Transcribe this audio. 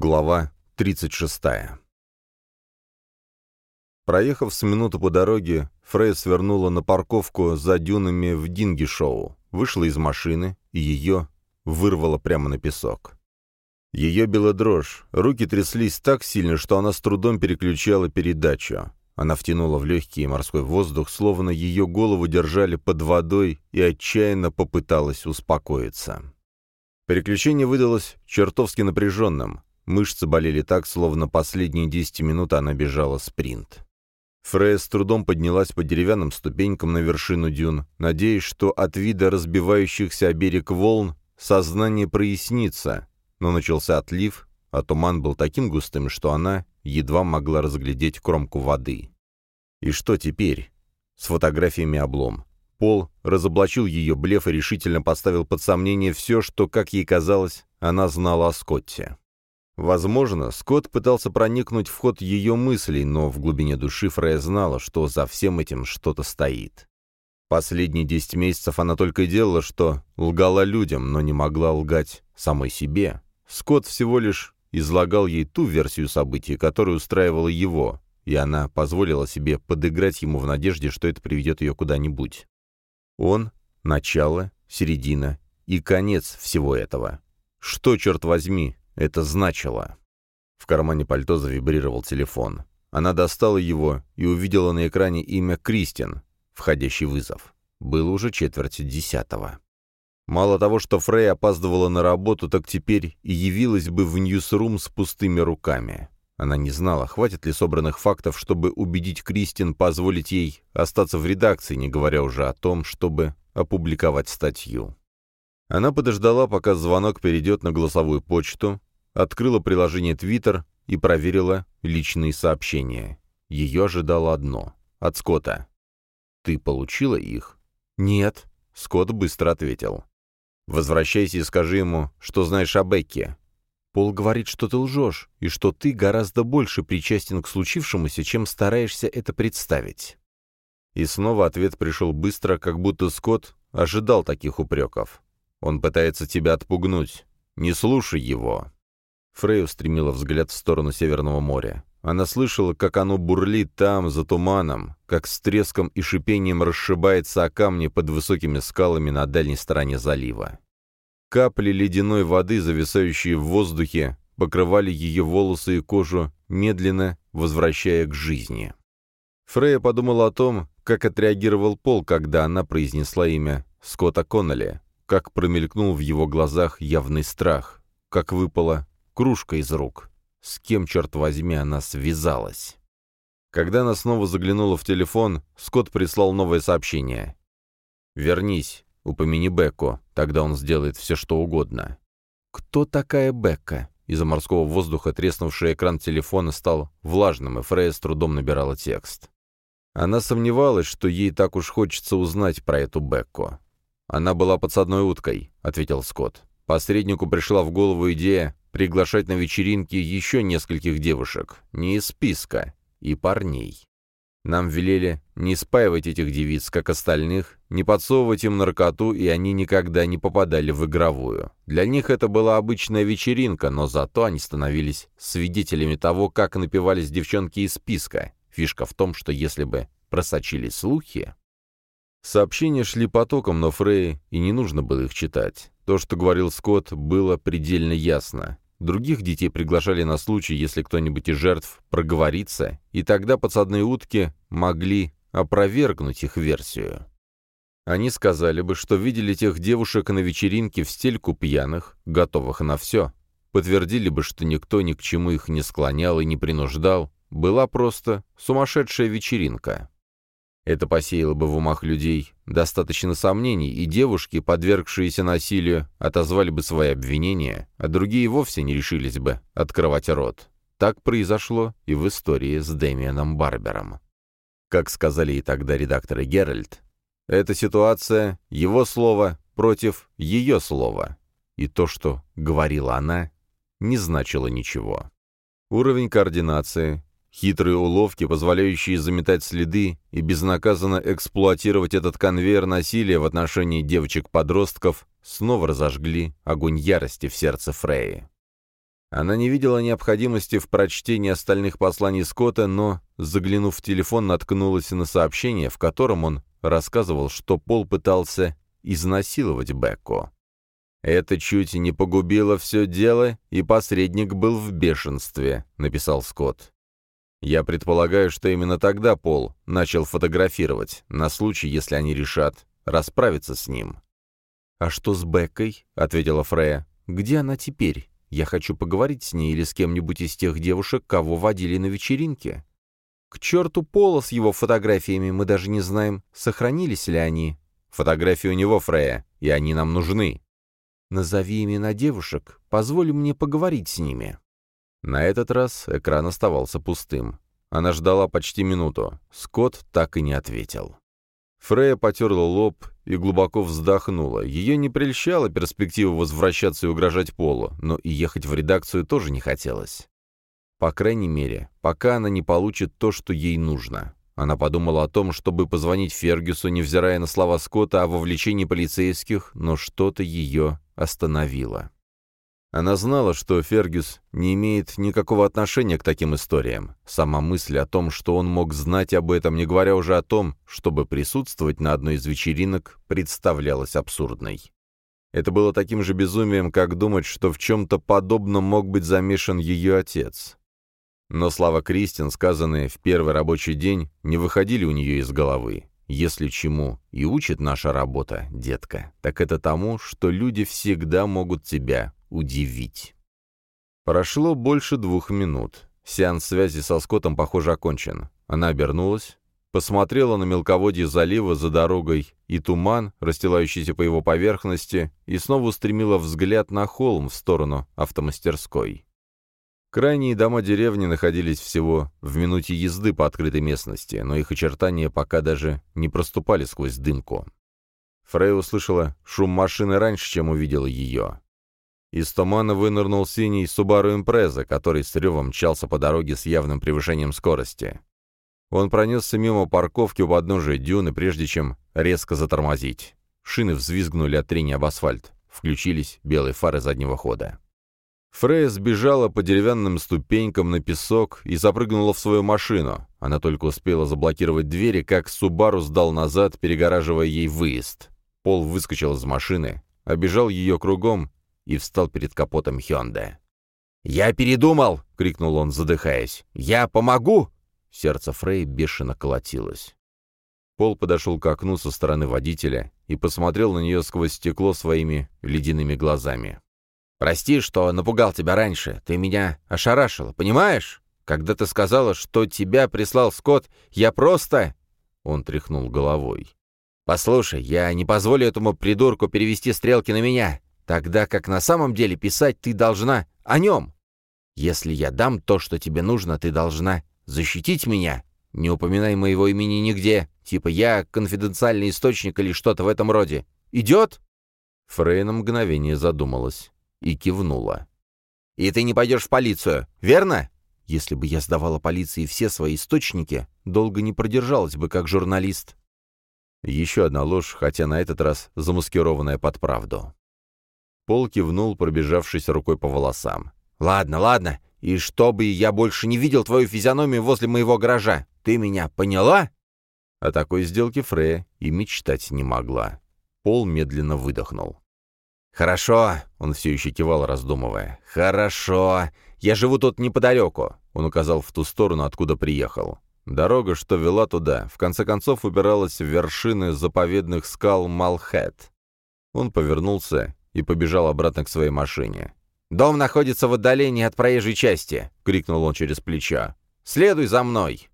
Глава 36. Проехав с минуту по дороге, Фрей свернула на парковку за дюнами в Динги-шоу, вышла из машины, и ее вырвало прямо на песок. Ее била дрожь, руки тряслись так сильно, что она с трудом переключала передачу. Она втянула в легкий морской воздух, словно ее голову держали под водой, и отчаянно попыталась успокоиться. Переключение выдалось чертовски напряженным. Мышцы болели так, словно последние десять минут она бежала спринт. Фрея с трудом поднялась по деревянным ступенькам на вершину дюн, надеясь, что от вида разбивающихся о берег волн сознание прояснится, но начался отлив, а туман был таким густым, что она едва могла разглядеть кромку воды. И что теперь? С фотографиями облом. Пол разоблачил ее блеф и решительно поставил под сомнение все, что, как ей казалось, она знала о Скотте. Возможно, Скотт пытался проникнуть в ход ее мыслей, но в глубине души Фрея знала, что за всем этим что-то стоит. Последние десять месяцев она только и делала, что лгала людям, но не могла лгать самой себе. Скотт всего лишь излагал ей ту версию событий, которая устраивала его, и она позволила себе подыграть ему в надежде, что это приведет ее куда-нибудь. Он — начало, середина и конец всего этого. Что, черт возьми, это значило. В кармане пальто завибрировал телефон. Она достала его и увидела на экране имя Кристин, входящий вызов. Было уже четверть десятого. Мало того, что Фрей опаздывала на работу, так теперь и явилась бы в Ньюсрум с пустыми руками. Она не знала, хватит ли собранных фактов, чтобы убедить Кристин позволить ей остаться в редакции, не говоря уже о том, чтобы опубликовать статью. Она подождала, пока звонок перейдет на голосовую почту, открыла приложение Twitter и проверила личные сообщения. Ее ожидало одно — от Скотта. «Ты получила их?» «Нет», — Скотт быстро ответил. «Возвращайся и скажи ему, что знаешь о Бекке». «Пол говорит, что ты лжешь, и что ты гораздо больше причастен к случившемуся, чем стараешься это представить». И снова ответ пришел быстро, как будто Скотт ожидал таких упреков. «Он пытается тебя отпугнуть. Не слушай его». Фрей устремила взгляд в сторону Северного моря. Она слышала, как оно бурлит там, за туманом, как с треском и шипением расшибается о камни под высокими скалами на дальней стороне залива. Капли ледяной воды, зависающие в воздухе, покрывали ее волосы и кожу, медленно возвращая к жизни. Фрея подумала о том, как отреагировал Пол, когда она произнесла имя Скотта Коннелли, как промелькнул в его глазах явный страх, как выпала кружка из рук. С кем, черт возьми, она связалась? Когда она снова заглянула в телефон, Скотт прислал новое сообщение. «Вернись, упомяни Бекку, тогда он сделает все, что угодно». «Кто такая Бекка?» Из-за морского воздуха треснувший экран телефона стал влажным, и Фрея с трудом набирала текст. Она сомневалась, что ей так уж хочется узнать про эту Бекку. «Она была подсадной уткой», — ответил Скотт. Посреднику пришла в голову идея приглашать на вечеринки еще нескольких девушек, не из списка, и парней. Нам велели не спаивать этих девиц, как остальных, не подсовывать им наркоту, и они никогда не попадали в игровую. Для них это была обычная вечеринка, но зато они становились свидетелями того, как напивались девчонки из списка. Фишка в том, что если бы просочились слухи... Сообщения шли потоком, но Фрей и не нужно было их читать. То, что говорил Скотт, было предельно ясно. Других детей приглашали на случай, если кто-нибудь из жертв проговорится, и тогда подсадные утки могли опровергнуть их версию. Они сказали бы, что видели тех девушек на вечеринке в стельку пьяных, готовых на все. Подтвердили бы, что никто ни к чему их не склонял и не принуждал. Была просто сумасшедшая вечеринка. Это посеяло бы в умах людей достаточно сомнений, и девушки, подвергшиеся насилию, отозвали бы свои обвинения, а другие вовсе не решились бы открывать рот. Так произошло и в истории с Дэмианом Барбером. Как сказали и тогда редакторы Геральт, эта ситуация — его слово против ее слова. И то, что говорила она, не значило ничего. Уровень координации, Хитрые уловки, позволяющие заметать следы и безнаказанно эксплуатировать этот конвейер насилия в отношении девочек-подростков, снова разожгли огонь ярости в сердце Фреи. Она не видела необходимости в прочтении остальных посланий Скотта, но, заглянув в телефон, наткнулась на сообщение, в котором он рассказывал, что Пол пытался изнасиловать Бекку. «Это чуть не погубило все дело, и посредник был в бешенстве», — написал Скотт. «Я предполагаю, что именно тогда Пол начал фотографировать, на случай, если они решат расправиться с ним». «А что с Беккой?» — ответила Фрея. «Где она теперь? Я хочу поговорить с ней или с кем-нибудь из тех девушек, кого водили на вечеринке. К черту Пола с его фотографиями, мы даже не знаем, сохранились ли они. Фотографии у него, Фрея, и они нам нужны. Назови имена девушек, позволь мне поговорить с ними». На этот раз экран оставался пустым. Она ждала почти минуту. Скотт так и не ответил. Фрея потерла лоб и глубоко вздохнула. Ее не прельщала перспектива возвращаться и угрожать Полу, но и ехать в редакцию тоже не хотелось. По крайней мере, пока она не получит то, что ей нужно. Она подумала о том, чтобы позвонить Фергюсу, невзирая на слова Скотта о вовлечении полицейских, но что-то ее остановило. Она знала, что Фергюс не имеет никакого отношения к таким историям. Сама мысль о том, что он мог знать об этом, не говоря уже о том, чтобы присутствовать на одной из вечеринок, представлялась абсурдной. Это было таким же безумием, как думать, что в чем-то подобном мог быть замешан ее отец. Но слова Кристин, сказанные в первый рабочий день, не выходили у нее из головы. Если чему и учит наша работа, детка, так это тому, что люди всегда могут тебя удивить. Прошло больше двух минут. Сеанс связи со Скоттом, похоже, окончен. Она обернулась, посмотрела на мелководье залива за дорогой и туман, расстилающийся по его поверхности, и снова устремила взгляд на холм в сторону автомастерской. Крайние дома деревни находились всего в минуте езды по открытой местности, но их очертания пока даже не проступали сквозь дымку. Фрей услышала шум машины раньше, чем увидела ее. Из тумана вынырнул синий Subaru Impreza, который с ревом мчался по дороге с явным превышением скорости. Он пронесся мимо парковки у подножия дюны, прежде чем резко затормозить. Шины взвизгнули от трения об асфальт. Включились белые фары заднего хода. Фрея сбежала по деревянным ступенькам на песок и запрыгнула в свою машину. Она только успела заблокировать двери, как Субару сдал назад, перегораживая ей выезд. Пол выскочил из машины, обежал ее кругом и встал перед капотом Хёнде. «Я передумал!» — крикнул он, задыхаясь. «Я помогу!» Сердце Фрей бешено колотилось. Пол подошел к окну со стороны водителя и посмотрел на нее сквозь стекло своими ледяными глазами. Прости, что напугал тебя раньше. Ты меня ошарашила, понимаешь? Когда ты сказала, что тебя прислал Скотт, я просто...» Он тряхнул головой. «Послушай, я не позволю этому придурку перевести стрелки на меня, тогда как на самом деле писать ты должна о нем. Если я дам то, что тебе нужно, ты должна защитить меня. Не упоминай моего имени нигде, типа я конфиденциальный источник или что-то в этом роде. Идет?» Фрей на мгновение задумалась и кивнула. «И ты не пойдешь в полицию, верно?» Если бы я сдавала полиции все свои источники, долго не продержалась бы как журналист. Еще одна ложь, хотя на этот раз замаскированная под правду. Пол кивнул, пробежавшись рукой по волосам. «Ладно, ладно, и чтобы я больше не видел твою физиономию возле моего гаража, ты меня поняла?» О такой сделке Фрея и мечтать не могла. Пол медленно выдохнул. «Хорошо», — он все еще кивал, раздумывая. «Хорошо. Я живу тут неподалеку», — он указал в ту сторону, откуда приехал. Дорога, что вела туда, в конце концов упиралась в вершины заповедных скал Малхэт. Он повернулся и побежал обратно к своей машине. «Дом находится в отдалении от проезжей части!» — крикнул он через плечо. «Следуй за мной!»